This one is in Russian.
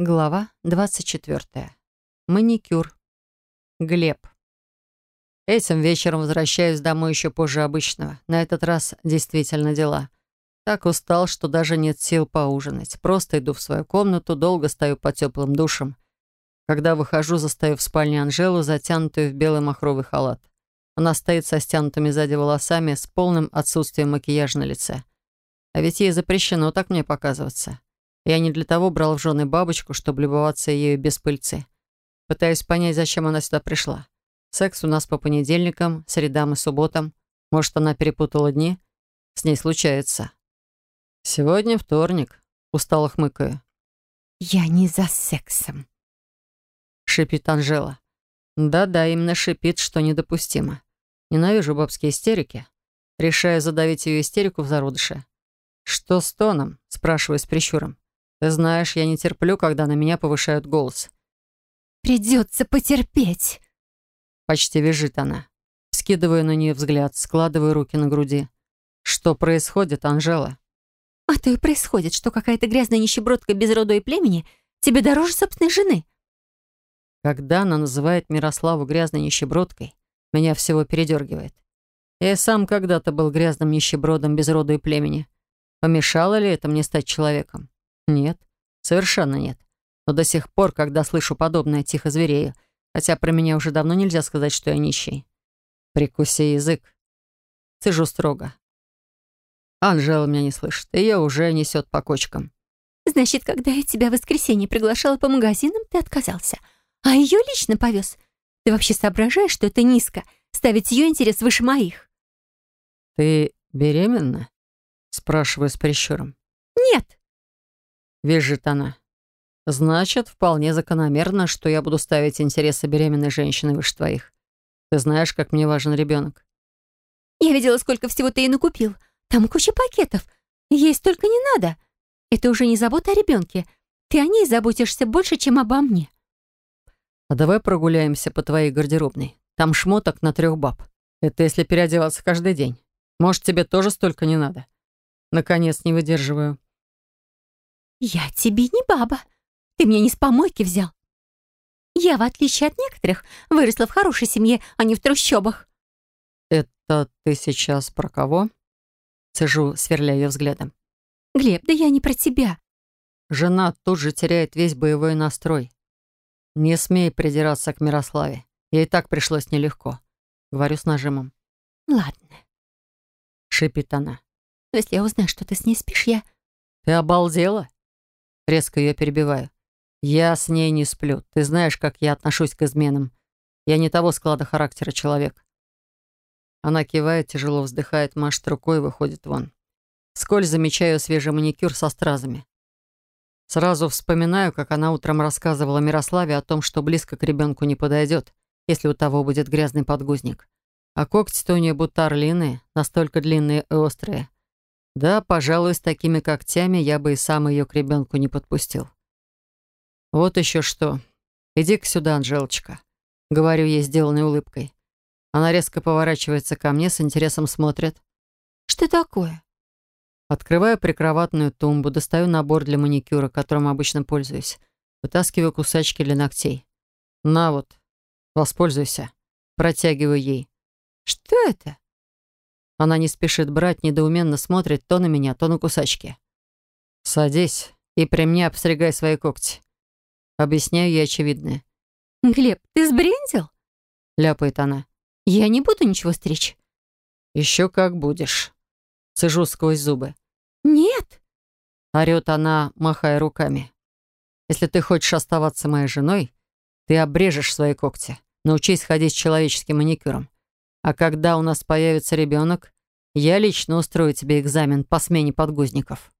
Глава 24. Маникюр. Глеб. Этим вечером возвращаюсь домой еще позже обычного. На этот раз действительно дела. Так устал, что даже нет сил поужинать. Просто иду в свою комнату, долго стою под теплым душем. Когда выхожу, застаю в спальне Анжелу, затянутую в белый махровый халат. Она стоит со стянутыми сзади волосами, с полным отсутствием макияжа на лице. А ведь ей запрещено так мне показываться. Я не для того брал в жены бабочку, чтобы любоваться ею без пыльцы. Пытаюсь понять, зачем она сюда пришла. Секс у нас по понедельникам, средам и субботам. Может, она перепутала дни? С ней случается. Сегодня вторник. Устало хмыкаю. «Я не за сексом», — шипит Анжела. Да-да, именно шипит, что недопустимо. Ненавижу бабские истерики. Решаю задавить ее истерику в зародыше. «Что с тоном?» — спрашиваю с прищуром. Ты знаешь, я не терплю, когда на меня повышают голос. Придется потерпеть. Почти визжит она. Скидываю на нее взгляд, складываю руки на груди. Что происходит, Анжела? А то и происходит, что какая-то грязная нищебродка без рода и племени тебе дороже собственной жены. Когда она называет Мирославу грязной нищебродкой, меня всего передергивает. Я сам когда-то был грязным нищебродом без рода и племени. Помешало ли это мне стать человеком? Нет, совершенно нет. Но до сих пор, когда слышу подобное, тихо зверею, хотя про меня уже давно нельзя сказать, что я нищий. Прикуси язык. Сижу строго. Анжела меня не слышит. Ее уже несет по кочкам. Значит, когда я тебя в воскресенье приглашала по магазинам, ты отказался. А ее лично повез. Ты вообще соображаешь, что это низко? Ставить ее интерес выше моих. Ты беременна? Спрашиваю с прищуром. Нет. — визжит она. «Значит, вполне закономерно, что я буду ставить интересы беременной женщины выше твоих. Ты знаешь, как мне важен ребенок». «Я видела, сколько всего ты ей накупил. Там куча пакетов. Есть только не надо. Это уже не забота о ребенке. Ты о ней заботишься больше, чем обо мне». «А давай прогуляемся по твоей гардеробной. Там шмоток на трех баб. Это если переодеваться каждый день. Может, тебе тоже столько не надо?» Наконец, не выдерживаю. «Я тебе не баба. Ты меня не с помойки взял. Я, в отличие от некоторых, выросла в хорошей семье, а не в трущобах». «Это ты сейчас про кого?» Цежу, сверля ее взглядом. «Глеб, да я не про тебя». Жена тут же теряет весь боевой настрой. «Не смей придираться к Мирославе. Ей так пришлось нелегко», — говорю с нажимом. «Ладно», — шипит она. «Но если я узнаю, что ты с ней спишь, я...» «Ты обалдела?» Резко ее перебиваю. «Я с ней не сплю. Ты знаешь, как я отношусь к изменам. Я не того склада характера человек». Она кивает, тяжело вздыхает, машет рукой и выходит вон. Сколь замечаю свежий маникюр со стразами. Сразу вспоминаю, как она утром рассказывала Мирославе о том, что близко к ребенку не подойдет, если у того будет грязный подгузник. А когти-то у нее будто орлиные, настолько длинные и острые. Да, пожалуй, с такими когтями я бы и сам ее к ребенку не подпустил. Вот еще что. Иди-ка сюда, Анжелочка. Говорю ей, сделанной улыбкой. Она резко поворачивается ко мне, с интересом смотрит. Что такое? Открываю прикроватную тумбу, достаю набор для маникюра, которым обычно пользуюсь. Вытаскиваю кусачки для ногтей. На вот, воспользуйся. Протягиваю ей. Что это? Она не спешит брать, недоуменно смотрит то на меня, то на кусачки. «Садись и при мне обстригай свои когти». Объясняю я очевидное. «Глеб, ты сбрендил?» — ляпает она. «Я не буду ничего стричь». «Еще как будешь». Цежу сквозь зубы. «Нет!» — орёт она, махая руками. «Если ты хочешь оставаться моей женой, ты обрежешь свои когти. Научись ходить с человеческим маникюром. А когда у нас появится ребенок, я лично устрою тебе экзамен по смене подгузников».